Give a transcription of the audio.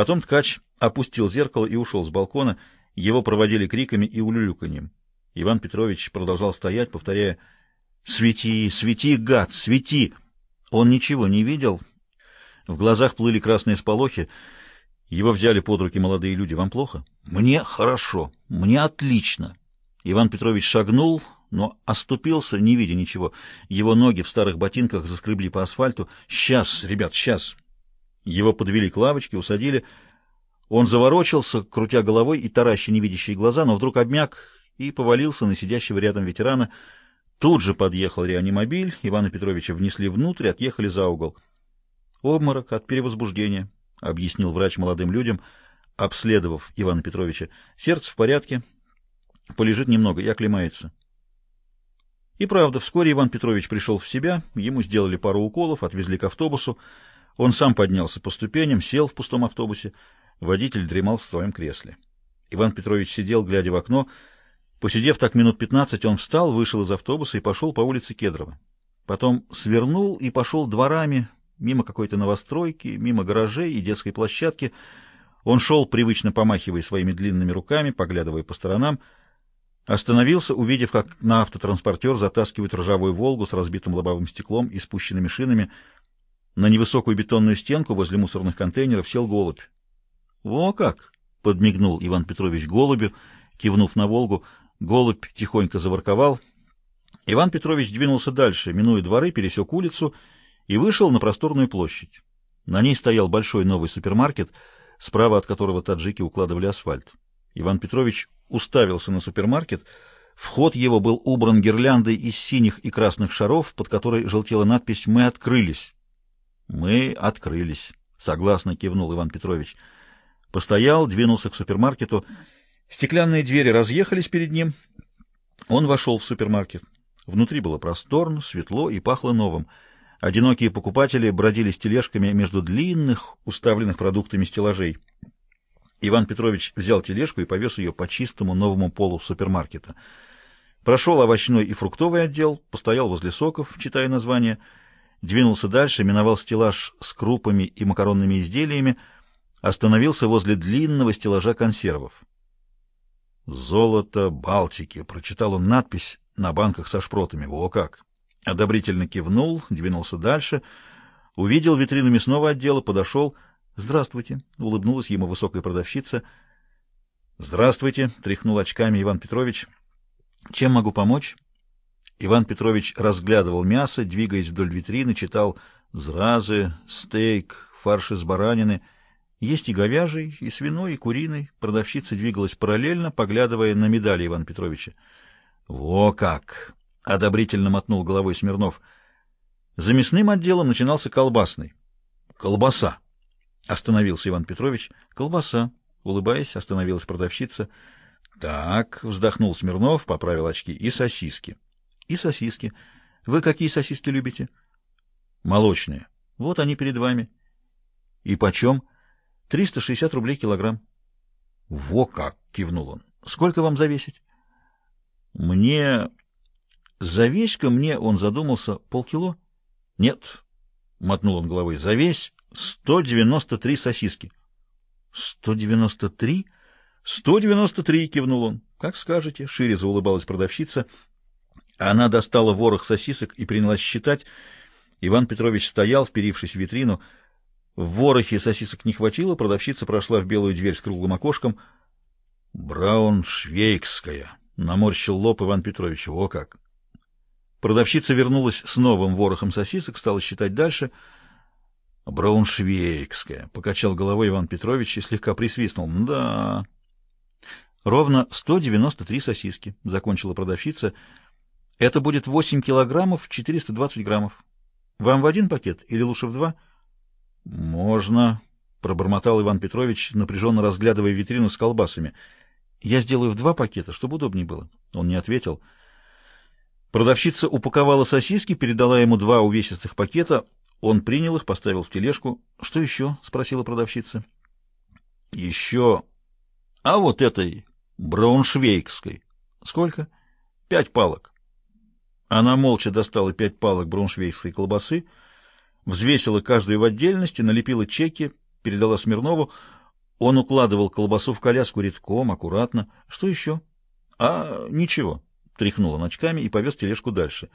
Потом ткач опустил зеркало и ушел с балкона. Его проводили криками и улюлюканьем. Иван Петрович продолжал стоять, повторяя «Свети, свети, гад, свети!» Он ничего не видел. В глазах плыли красные сполохи. Его взяли под руки молодые люди. «Вам плохо?» «Мне хорошо, мне отлично!» Иван Петрович шагнул, но оступился, не видя ничего. Его ноги в старых ботинках заскребли по асфальту. «Сейчас, ребят, сейчас!» Его подвели к лавочке, усадили. Он заворочился, крутя головой и тараща невидящие глаза, но вдруг обмяк и повалился на сидящего рядом ветерана. Тут же подъехал реанимобиль, Ивана Петровича внесли внутрь, отъехали за угол. «Обморок от перевозбуждения», — объяснил врач молодым людям, обследовав Ивана Петровича. «Сердце в порядке, полежит немного и оклемается». И правда, вскоре Иван Петрович пришел в себя, ему сделали пару уколов, отвезли к автобусу. Он сам поднялся по ступеням, сел в пустом автобусе. Водитель дремал в своем кресле. Иван Петрович сидел, глядя в окно. Посидев так минут пятнадцать, он встал, вышел из автобуса и пошел по улице Кедрова. Потом свернул и пошел дворами, мимо какой-то новостройки, мимо гаражей и детской площадки. Он шел, привычно помахивая своими длинными руками, поглядывая по сторонам, Остановился, увидев, как на автотранспортер затаскивают ржавую «Волгу» с разбитым лобовым стеклом и спущенными шинами. На невысокую бетонную стенку возле мусорных контейнеров сел голубь. «Во как!» — подмигнул Иван Петрович голубю, кивнув на «Волгу». Голубь тихонько заворковал. Иван Петрович двинулся дальше, минуя дворы, пересек улицу и вышел на просторную площадь. На ней стоял большой новый супермаркет, справа от которого таджики укладывали асфальт. Иван Петрович уставился на супермаркет. Вход его был убран гирляндой из синих и красных шаров, под которой желтела надпись «Мы открылись». «Мы открылись», — согласно кивнул Иван Петрович. Постоял, двинулся к супермаркету. Стеклянные двери разъехались перед ним. Он вошел в супермаркет. Внутри было просторно, светло и пахло новым. Одинокие покупатели бродили с тележками между длинных, уставленных продуктами стеллажей. Иван Петрович взял тележку и повез ее по чистому новому полу супермаркета. Прошел овощной и фруктовый отдел, постоял возле соков, читая названия, двинулся дальше, миновал стеллаж с крупами и макаронными изделиями, остановился возле длинного стеллажа консервов. «Золото Балтики», — прочитал он надпись на банках со шпротами. Во как! Одобрительно кивнул, двинулся дальше, увидел витрину мясного отдела, подошел — «Здравствуйте», — улыбнулась ему высокая продавщица. «Здравствуйте», — тряхнул очками Иван Петрович. «Чем могу помочь?» Иван Петрович разглядывал мясо, двигаясь вдоль витрины, читал «зразы», «стейк», «фарш из баранины». Есть и говяжий, и свиной, и куриный. Продавщица двигалась параллельно, поглядывая на медали Ивана Петровича. «Во как!» — одобрительно мотнул головой Смирнов. За мясным отделом начинался колбасный. «Колбаса!» Остановился Иван Петрович. Колбаса. Улыбаясь, остановилась продавщица. Так, вздохнул Смирнов, поправил очки. И сосиски. И сосиски. Вы какие сосиски любите? Молочные. Вот они перед вами. И почем? 360 рублей килограмм. Во как! Кивнул он. Сколько вам завесить? Мне... Завесь-ка мне, он задумался, полкило? Нет, мотнул он головой, завесь 193 сосиски. 193? 193, кивнул он. Как скажете, шире заулыбалась продавщица. Она достала ворох сосисок и принялась считать. Иван Петрович стоял, вперившись в витрину. В ворохе сосисок не хватило, продавщица прошла в белую дверь с круглым окошком. «Брауншвейгская», — наморщил лоб Иван Петрович. «О как!» Продавщица вернулась с новым ворохом сосисок, стала считать дальше — Брауншвейгская, — покачал головой Иван Петрович и слегка присвистнул. — Да. — Ровно 193 сосиски, — закончила продавщица. — Это будет 8 килограммов 420 граммов. Вам в один пакет или лучше в два? — Можно, — пробормотал Иван Петрович, напряженно разглядывая витрину с колбасами. — Я сделаю в два пакета, чтобы удобнее было. Он не ответил. Продавщица упаковала сосиски, передала ему два увесистых пакета — он принял их, поставил в тележку. — Что еще? — спросила продавщица. — Еще... А вот этой, брауншвейгской. — Сколько? — Пять палок. Она молча достала пять палок брауншвейгской колбасы, взвесила каждую в отдельности, налепила чеки, передала Смирнову. Он укладывал колбасу в коляску редком, аккуратно. Что еще? А, ничего. Тряхнул он очками и повез тележку дальше.